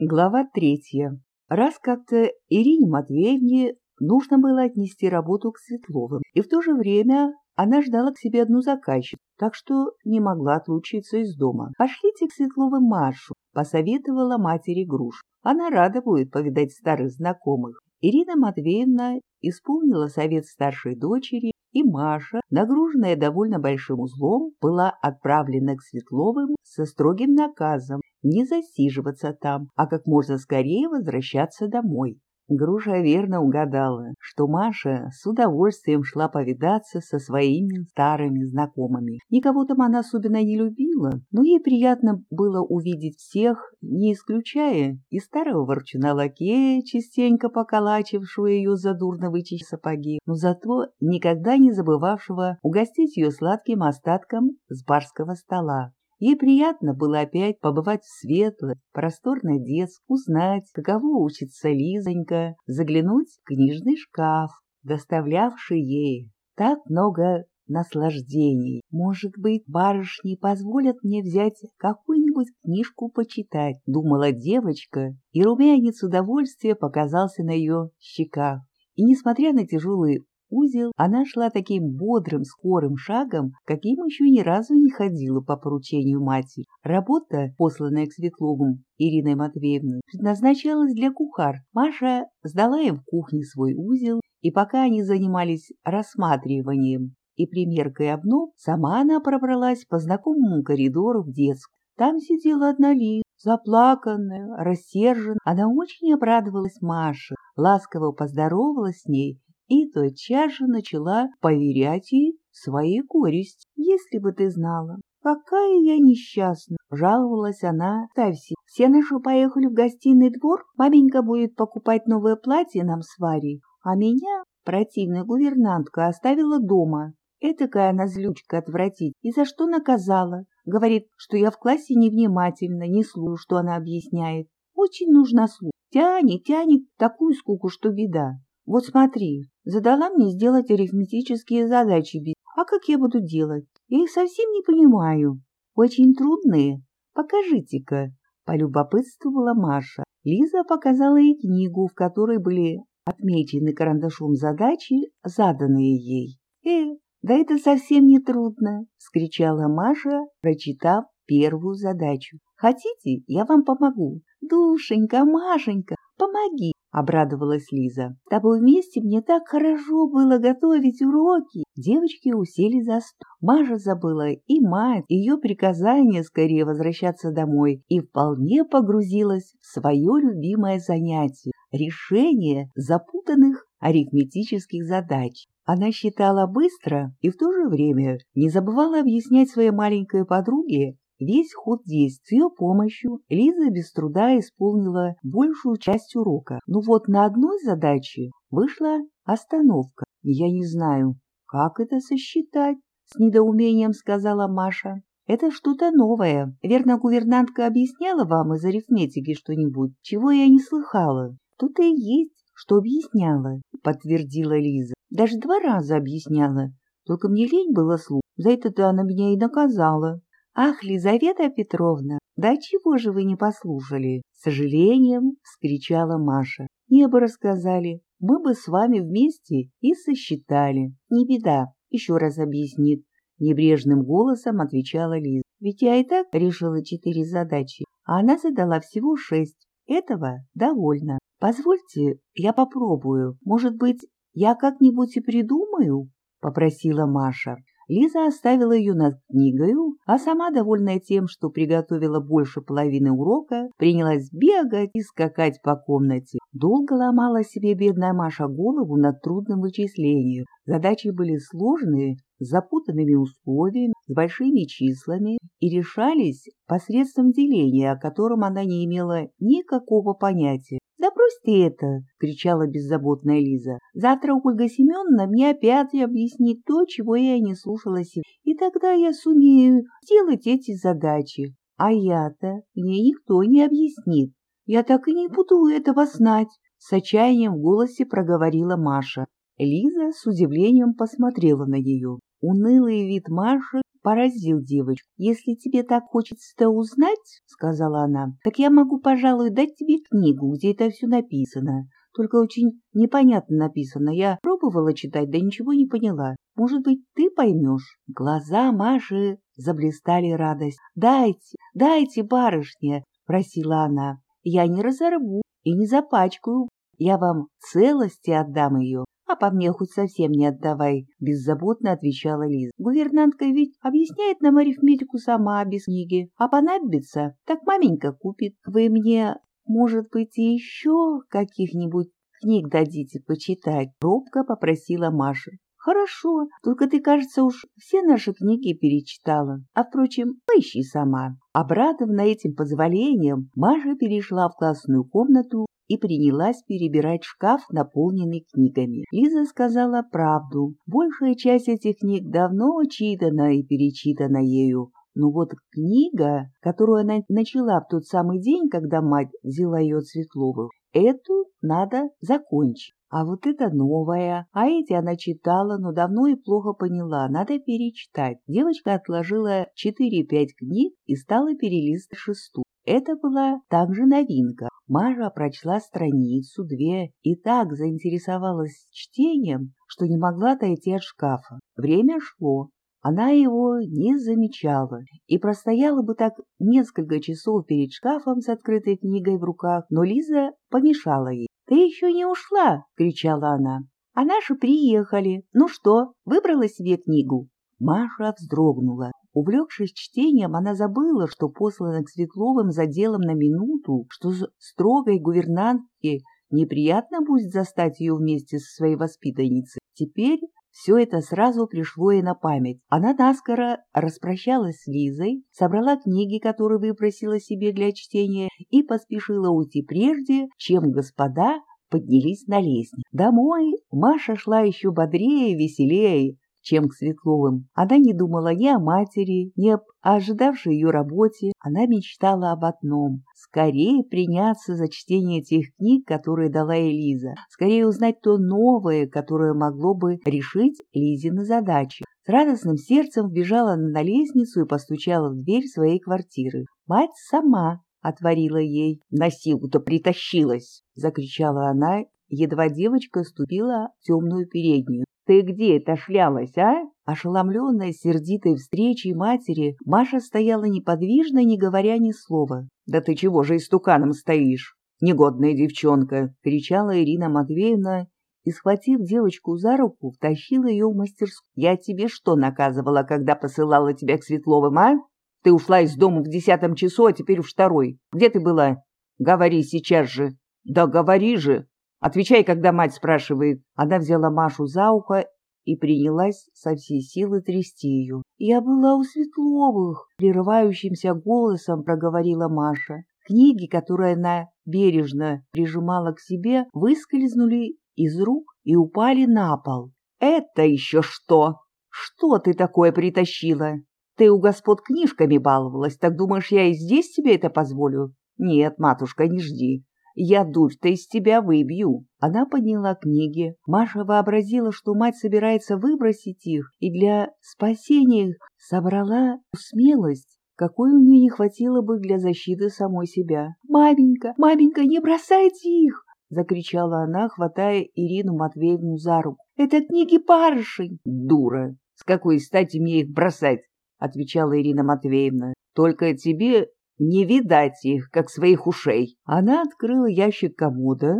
Глава третья. Раз как-то Ирине Матвеевне нужно было отнести работу к Светловым, и в то же время она ждала к себе одну заказчицу, так что не могла отлучиться из дома. «Пошлите к Светловым Машу», — посоветовала матери Груш. «Она рада будет повидать старых знакомых». Ирина Матвеевна исполнила совет старшей дочери, и Маша, нагруженная довольно большим узлом, была отправлена к Светловым со строгим наказом не засиживаться там, а как можно скорее возвращаться домой. Груша верно угадала, что Маша с удовольствием шла повидаться со своими старыми знакомыми. Никого там она особенно не любила, но ей приятно было увидеть всех, не исключая и старого ворчуна лакея, частенько поколачившего ее за дурно вычищ сапоги, но зато никогда не забывавшего угостить ее сладким остатком с барского стола. Ей приятно было опять побывать в светлой, просторной детске, узнать, каково учится Лизонька, заглянуть в книжный шкаф, доставлявший ей так много наслаждений. Может быть, барышни позволят мне взять какую-нибудь книжку почитать, думала девочка, и румянец удовольствия показался на ее щеках. И, несмотря на тяжелый узел, она шла таким бодрым, скорым шагом, каким еще ни разу не ходила по поручению матери. Работа, посланная к Светловым Ириной Матвеевной, предназначалась для кухар. Маша сдала им в кухне свой узел, и пока они занимались рассматриванием и примеркой обнов, сама она пробралась по знакомому коридору в детскую. Там сидела одна Лиза, заплаканная, рассерженная. Она очень обрадовалась Маше, ласково поздоровалась с ней и тотчас же начала поверять ей своей горести. «Если бы ты знала, какая я несчастна!» — жаловалась она Тавси. «Все наши поехали в гостиный двор, маменька будет покупать новое платье нам с Варей, а меня, противная гувернантка, оставила дома. Этакая она злючка отвратить. И за что наказала? Говорит, что я в классе невнимательна, не слушаю, что она объясняет. Очень нужно слушать. Тянет, тянет такую скуку, что беда. Вот смотри, задала мне сделать арифметические задачи. А как я буду делать? Я их совсем не понимаю. Очень трудные. Покажите-ка, полюбопытствовала Маша. Лиза показала ей книгу, в которой были отмечены карандашом задачи, заданные ей. «Э, да это совсем не трудно!» — вскричала Маша, прочитав первую задачу. «Хотите, я вам помогу?» «Душенька, Машенька, помоги!» — обрадовалась Лиза. — С тобой вместе мне так хорошо было готовить уроки. Девочки усели за стол. Маша забыла и мать, ее приказание скорее возвращаться домой, и вполне погрузилась в свое любимое занятие — решение запутанных арифметических задач. Она считала быстро и в то же время не забывала объяснять своей маленькой подруге Весь ход действий с ее помощью Лиза без труда исполнила большую часть урока. Но вот на одной задаче вышла остановка. «Я не знаю, как это сосчитать?» — с недоумением сказала Маша. «Это что-то новое. Верно, гувернантка объясняла вам из арифметики что-нибудь, чего я не слыхала?» «Тут и есть, что объясняла», — подтвердила Лиза. «Даже два раза объясняла. Только мне лень было слушать. За это-то она меня и наказала». «Ах, Лизавета Петровна, да чего же вы не послушали?» Сожалением вскричала Маша. «Не бы рассказали, мы бы с вами вместе и сосчитали. Не беда, еще раз объяснит». Небрежным голосом отвечала Лиза. «Ведь я и так решила четыре задачи, а она задала всего шесть. Этого довольно. Позвольте, я попробую. Может быть, я как-нибудь и придумаю?» — попросила Маша. Лиза оставила ее над книгою, а сама, довольная тем, что приготовила больше половины урока, принялась бегать и скакать по комнате. Долго ломала себе бедная Маша голову над трудным вычислением. Задачи были сложные, с запутанными условиями, с большими числами и решались посредством деления, о котором она не имела никакого понятия. «Да брось ты это!» — кричала беззаботная Лиза. «Завтра Ольга Семеновна мне опять объяснит то, чего я не слушала себе, и тогда я сумею сделать эти задачи. А я-то мне никто не объяснит. Я так и не буду этого знать!» С отчаянием в голосе проговорила Маша. Лиза с удивлением посмотрела на нее. Унылый вид Маши поразил девочку. «Если тебе так хочется узнать, — сказала она, — так я могу, пожалуй, дать тебе книгу, где это все написано. Только очень непонятно написано. Я пробовала читать, да ничего не поняла. Может быть, ты поймешь?» Глаза Маши заблистали радость. «Дайте, дайте, барышня!» — просила она. «Я не разорву и не запачкаю. Я вам целости отдам ее. А по мне хоть совсем не отдавай, — беззаботно отвечала Лиза. Гувернантка ведь объясняет нам арифметику сама, без книги. А понадобится, так маменька купит. Вы мне, может быть, еще каких-нибудь книг дадите почитать? Робко попросила Маша. Хорошо, только ты, кажется, уж все наши книги перечитала. А, впрочем, поищи сама. Обрадованная этим позволением, Маша перешла в классную комнату и принялась перебирать шкаф, наполненный книгами. Лиза сказала правду. Большая часть этих книг давно читана и перечитана ею. Но вот книга, которую она начала в тот самый день, когда мать взяла ее от Светловых, эту надо закончить. А вот это новая, а эти она читала, но давно и плохо поняла, надо перечитать. Девочка отложила 4-5 книг и стала перелистывать шестую. Это была также новинка. Маша прочла страницу, две, и так заинтересовалась чтением, что не могла отойти от шкафа. Время шло. Она его не замечала и простояла бы так несколько часов перед шкафом с открытой книгой в руках, но Лиза помешала ей. «Ты еще не ушла!» — кричала она. «А наши приехали. Ну что, выбрала себе книгу?» Маша вздрогнула. Увлекшись чтением, она забыла, что послана к Светловым за делом на минуту, что строгой гувернантке неприятно будет застать ее вместе со своей воспитанницей. Теперь все это сразу пришло ей на память. Она наскоро распрощалась с Лизой, собрала книги, которые выпросила себе для чтения, и поспешила уйти прежде, чем господа поднялись на лестницу. Домой Маша шла еще бодрее и веселее, чем к Светловым. Она не думала ни о матери, ни об ожидавшей ее работе. Она мечтала об одном — скорее приняться за чтение тех книг, которые дала Элиза, скорее узнать то новое, которое могло бы решить Лизины задачи. С радостным сердцем вбежала на лестницу и постучала в дверь своей квартиры. Мать сама отворила ей. «На силу-то притащилась!» — закричала она, едва девочка ступила в темную переднюю. «Ты где это шлялась, а?» Ошеломленная сердитой встречей матери, Маша стояла неподвижно, не говоря ни слова. «Да ты чего же истуканом стоишь, негодная девчонка!» — кричала Ирина Матвеевна и, схватив девочку за руку, втащила ее в мастерскую. «Я тебе что наказывала, когда посылала тебя к Светловым, а? Ты ушла из дома в десятом часу, а теперь в второй. Где ты была? Говори сейчас же!» «Да говори же!» Отвечай, когда мать спрашивает. Она взяла Машу за ухо и принялась со всей силы трясти ее. «Я была у Светловых», — прерывающимся голосом проговорила Маша. Книги, которые она бережно прижимала к себе, выскользнули из рук и упали на пол. «Это еще что? Что ты такое притащила? Ты у господ книжками баловалась, так думаешь, я и здесь тебе это позволю? Нет, матушка, не жди. Я дурь-то из тебя выбью. Она подняла книги. Маша вообразила, что мать собирается выбросить их, и для спасения их собрала смелость, какой у нее не хватило бы для защиты самой себя. «Маменька, маменька, не бросайте их!» — закричала она, хватая Ирину Матвеевну за руку. «Это книги барышень!» «Дура! С какой стати мне их бросать?» — отвечала Ирина Матвеевна. «Только тебе не видать их, как своих ушей. Она открыла ящик комода,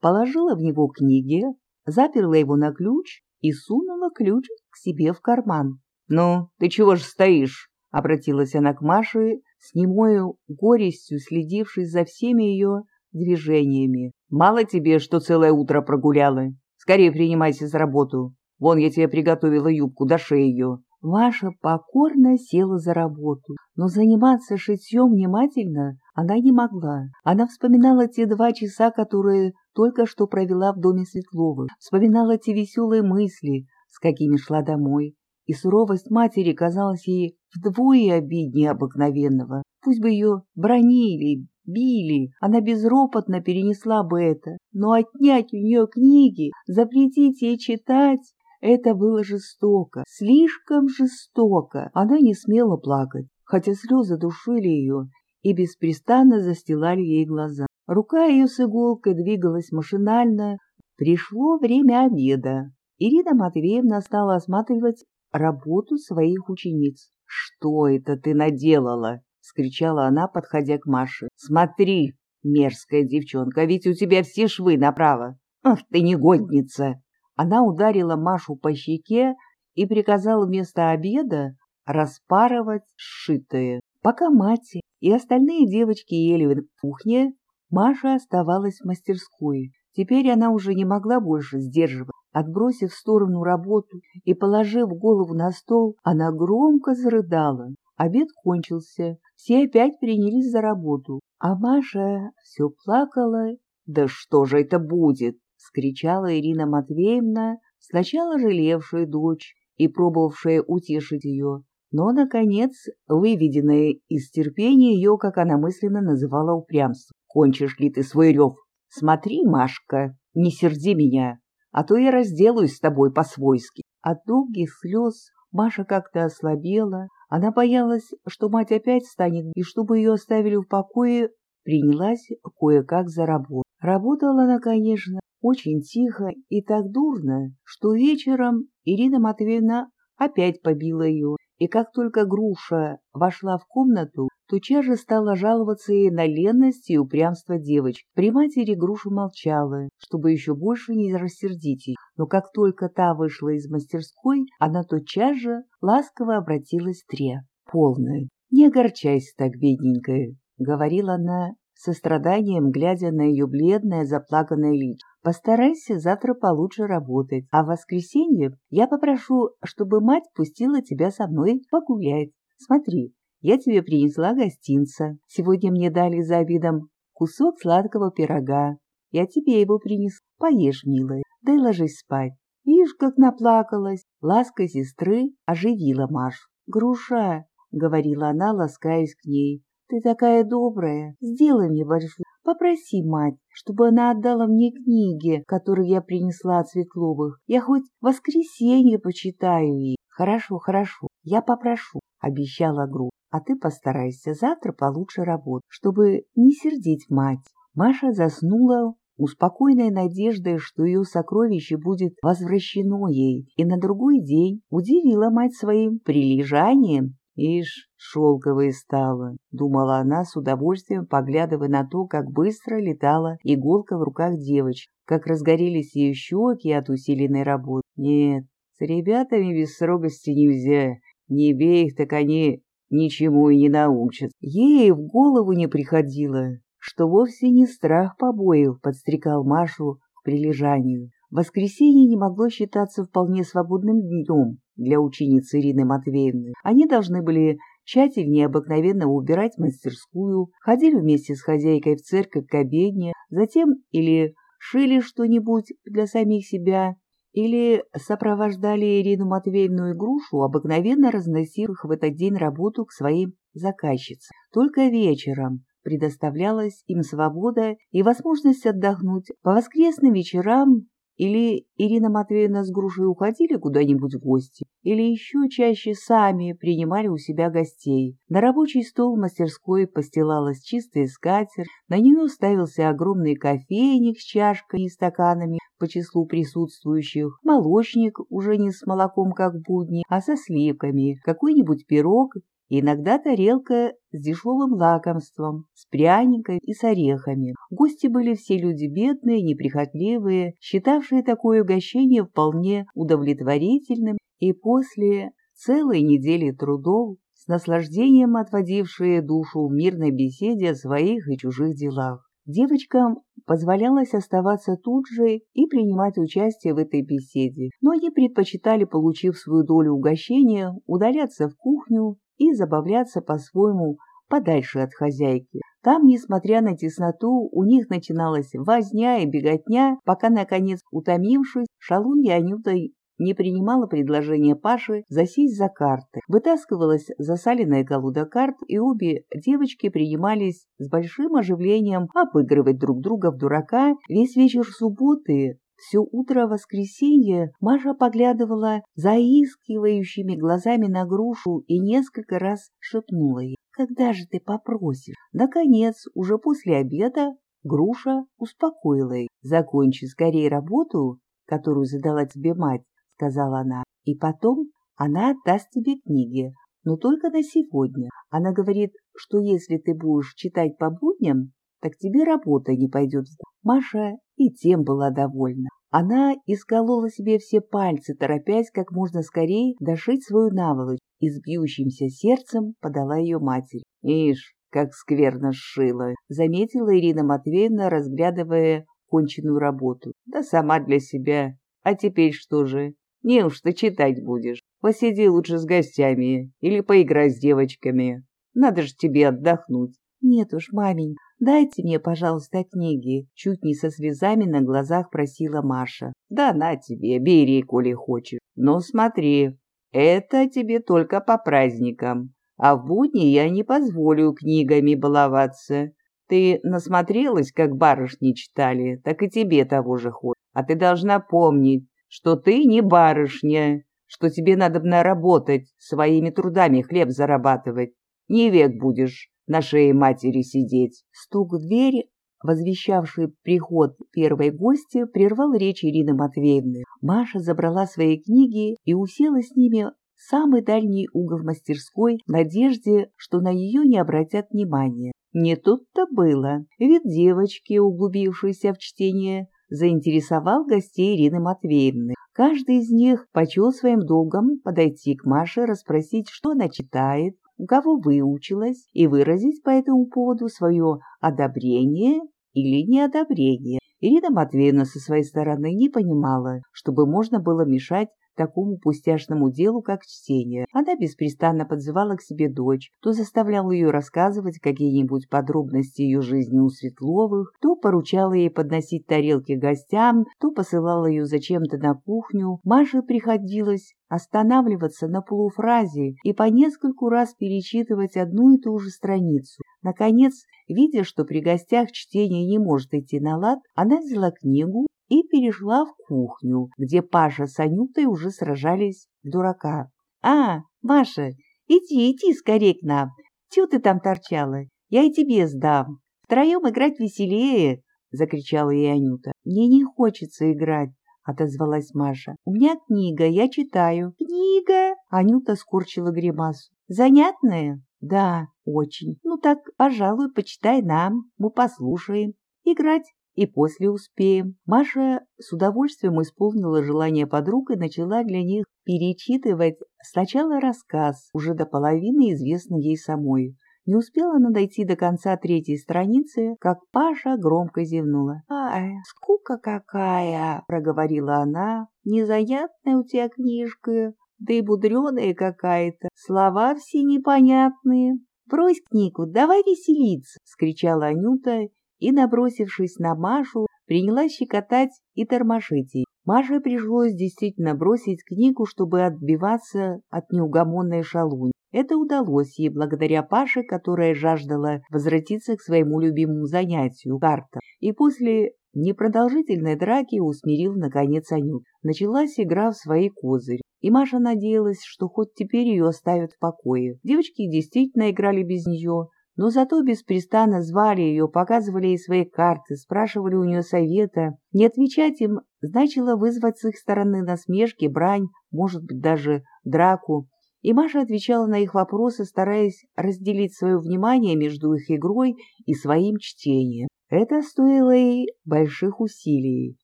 положила в него книги, заперла его на ключ и сунула ключ к себе в карман. «Ну, ты чего же стоишь?» — обратилась она к Маше, с немою горестью следившей за всеми ее движениями. «Мало тебе, что целое утро прогуляла? Скорее принимайся за работу. Вон я тебе приготовила юбку, дошей ее. Маша покорно села за работу, но заниматься шитьем внимательно она не могла. Она вспоминала те два часа, которые только что провела в доме Светловых, вспоминала те веселые мысли, с какими шла домой, и суровость матери казалась ей вдвое обиднее обыкновенного. Пусть бы ее бронили, били, она безропотно перенесла бы это, но отнять у нее книги, запретить ей читать Это было жестоко, слишком жестоко. Она не смела плакать, хотя слезы душили ее и беспрестанно застилали ей глаза. Рука ее с иголкой двигалась машинально. Пришло время обеда. Ирина Матвеевна стала осматривать работу своих учениц. «Что это ты наделала?» — скричала она, подходя к Маше. «Смотри, мерзкая девчонка, ведь у тебя все швы направо. Ах ты негодница!» Она ударила Машу по щеке и приказала вместо обеда распарывать сшитые. Пока мать и остальные девочки ели в кухне, Маша оставалась в мастерской. Теперь она уже не могла больше сдерживать. Отбросив в сторону работу и положив голову на стол, она громко зарыдала. Обед кончился, все опять принялись за работу, а Маша все плакала. «Да что же это будет?» — скричала Ирина Матвеевна, сначала жалевшая дочь и пробовавшая утешить ее, но, наконец, выведенная из терпения ее, как она мысленно называла упрямство. «Кончишь ли ты свой рев? Смотри, Машка, не серди меня, а то я разделаюсь с тобой по-свойски». От долгих слез Маша как-то ослабела, она боялась, что мать опять станет, и чтобы ее оставили в покое, принялась кое-как за работу. Работала она, конечно, очень тихо и так дурно, что вечером Ирина Матвеевна опять побила ее, и как только груша вошла в комнату, тотчас же стала жаловаться ей на ленность и упрямство девочки. При матери груша молчала, чтобы еще больше не рассердить ее, но как только та вышла из мастерской, она тотчас же ласково обратилась к Тре. «Полная, не огорчайся так, бедненькая», — говорила она со страданием, глядя на ее бледное, заплаканное личико. «Постарайся завтра получше работать, а в воскресенье я попрошу, чтобы мать пустила тебя со мной погулять. Смотри, я тебе принесла гостинца. Сегодня мне дали за обедом кусок сладкого пирога. Я тебе его принесу. Поешь, милая, да и ложись спать. Видишь, как наплакалась. Ласка сестры оживила Машу. «Груша», — говорила она, ласкаясь к ней, ты такая добрая, сделай мне большую. Попроси мать, чтобы она отдала мне книги, которые я принесла от Светловых. Я хоть воскресенье почитаю их. Хорошо, хорошо, я попрошу, обещала Гру. А ты постарайся завтра получше работать, чтобы не сердить мать. Маша заснула успокоенной надеждой, что ее сокровище будет возвращено ей, и на другой день удивила мать своим прилежанием Ишь, шелковой стала, думала она с удовольствием, поглядывая на то, как быстро летала иголка в руках девочки, как разгорелись ее щеки от усиленной работы. Нет, с ребятами без строгости нельзя, не бей их, так они ничему и не научат. Ей в голову не приходило, что вовсе не страх побоев подстрекал Машу к прилежанию. Воскресенье не могло считаться вполне свободным днем для ученицы Ирины Матвеевны. Они должны были тщательнее обыкновенно убирать мастерскую, ходили вместе с хозяйкой в церковь к обедне, затем или шили что-нибудь для самих себя, или сопровождали Ирину Матвеевну и Грушу, обыкновенно разносив их в этот день работу к своим заказчицам. Только вечером предоставлялась им свобода и возможность отдохнуть. По воскресным вечерам или Ирина Матвеевна с Грушей уходили куда-нибудь в гости, или еще чаще сами принимали у себя гостей. На рабочий стол в мастерской постилалась чистая скатерть, на нее ставился огромный кофейник с чашками и стаканами по числу присутствующих, молочник уже не с молоком, как будни, а со сливками, какой-нибудь пирог иногда тарелка с дешевым лакомством, с пряниками и с орехами. Гости были все люди бедные, неприхотливые, считавшие такое угощение вполне удовлетворительным, и после целой недели трудов с наслаждением отводившие душу в мирной беседе о своих и чужих делах. Девочкам позволялось оставаться тут же и принимать участие в этой беседе, но они предпочитали, получив свою долю угощения, удаляться в кухню и забавляться по-своему подальше от хозяйки. Там, несмотря на тесноту, у них начиналась возня и беготня, пока, наконец, утомившись, шалунья Анюта не принимала предложение Паши засесть за карты. Вытаскивалась засаленная колода карт, и обе девочки принимались с большим оживлением обыгрывать друг друга в дурака. Весь вечер субботы Все утро воскресенья Маша поглядывала заискивающими глазами на грушу и несколько раз шепнула ей. «Когда же ты попросишь?» Наконец, уже после обеда, груша успокоила ее. «Закончи скорее работу, которую задала тебе мать», — сказала она. «И потом она отдаст тебе книги, но только на сегодня. Она говорит, что если ты будешь читать по будням, так тебе работа не пойдет в Маша и тем была довольна. Она исколола себе все пальцы, торопясь как можно скорее дошить свою наволочь, и с бьющимся сердцем подала ее матери. «Ишь, как скверно сшила!» — заметила Ирина Матвеевна, разглядывая конченную работу. «Да сама для себя. А теперь что же? Неужто читать будешь? Посиди лучше с гостями или поиграй с девочками. Надо же тебе отдохнуть. Нет уж, мамень, дайте мне, пожалуйста, книги. Чуть не со слезами на глазах просила Маша. Да на тебе, бери, коли хочешь. Но смотри, это тебе только по праздникам. А в будни я не позволю книгами баловаться. Ты насмотрелась, как барышни читали, так и тебе того же хочешь. А ты должна помнить, что ты не барышня, что тебе надо работать, своими трудами хлеб зарабатывать. Не век будешь на шее матери сидеть. Стук в дверь, возвещавший приход первой гости, прервал речь Ирины Матвеевны. Маша забрала свои книги и усела с ними в самый дальний угол мастерской в надежде, что на ее не обратят внимания. Не тут-то было. Вид девочки, углубившейся в чтение, заинтересовал гостей Ирины Матвеевны. Каждый из них почел своим долгом подойти к Маше, расспросить, что она читает, у кого выучилась, и выразить по этому поводу свое одобрение или неодобрение. Ирина Матвеевна со своей стороны не понимала, чтобы можно было мешать такому пустяшному делу, как чтение. Она беспрестанно подзывала к себе дочь, то заставляла ее рассказывать какие-нибудь подробности ее жизни у Светловых, то поручала ей подносить тарелки гостям, то посылала ее зачем-то на кухню. Маше приходилось останавливаться на полуфразе и по нескольку раз перечитывать одну и ту же страницу. Наконец, видя, что при гостях чтение не может идти на лад, она взяла книгу и перешла в кухню, где Паша с Анютой уже сражались дурака. — А, Маша, иди, иди скорее к нам. Чего ты там торчала? Я и тебе сдам. Втроем играть веселее, — закричала ей Анюта. — Мне не хочется играть, — отозвалась Маша. — У меня книга, я читаю. — Книга? — Анюта скорчила гримасу. — Занятная? — Да, очень. Ну так, пожалуй, почитай нам, мы послушаем. Играть и после успеем. Маша с удовольствием исполнила желание подруг и начала для них перечитывать сначала рассказ, уже до половины известный ей самой. Не успела она дойти до конца третьей страницы, как Паша громко зевнула. «Ай, скука какая!» — проговорила она. «Незаятная у тебя книжка, да и будреная какая-то, слова все непонятные». «Брось книгу, давай веселиться!» — скричала Анюта и, набросившись на Машу, принялась щекотать и тормошить ее. Маше пришлось действительно бросить книгу, чтобы отбиваться от неугомонной шалунь. Это удалось ей благодаря Паше, которая жаждала возвратиться к своему любимому занятию – картам. И после непродолжительной драки усмирил, наконец, Анют. Началась игра в свои козырь, и Маша надеялась, что хоть теперь ее оставят в покое. Девочки действительно играли без нее, но зато беспрестанно звали ее, показывали ей свои карты, спрашивали у нее совета. Не отвечать им значило вызвать с их стороны насмешки, брань, может быть, даже драку. И Маша отвечала на их вопросы, стараясь разделить свое внимание между их игрой и своим чтением. Это стоило ей больших усилий.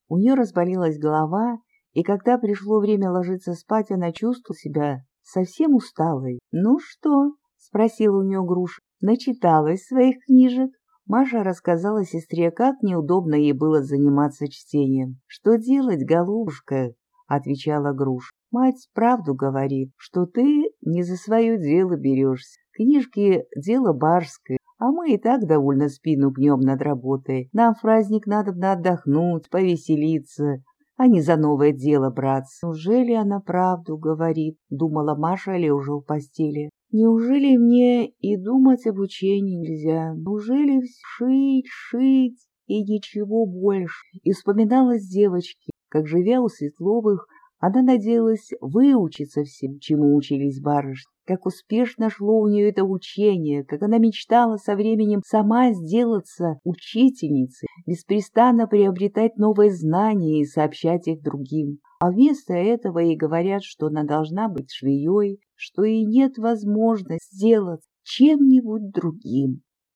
У нее разболелась голова, и когда пришло время ложиться спать, она чувствовала себя совсем усталой. «Ну что?» — спросила у нее груша. Начиталась своих книжек. Маша рассказала сестре, как неудобно ей было заниматься чтением. «Что делать, голубушка?» — отвечала Груш. «Мать правду говорит, что ты не за свое дело берешься. Книжки — дело барское, а мы и так довольно спину гнем над работой. Нам в праздник надо отдохнуть, повеселиться, а не за новое дело браться. Неужели она правду говорит?» — думала Маша, лежа в постели. Неужели мне и думать об учении нельзя? Неужели шить, шить и ничего больше? И вспоминалась девочки, как, живя у Светловых, она надеялась выучиться всем, чему учились барышни, как успешно шло у нее это учение, как она мечтала со временем сама сделаться учительницей, беспрестанно приобретать новые знания и сообщать их другим. А вместо этого ей говорят, что она должна быть швеей, что ей нет возможности сделать чем-нибудь другим.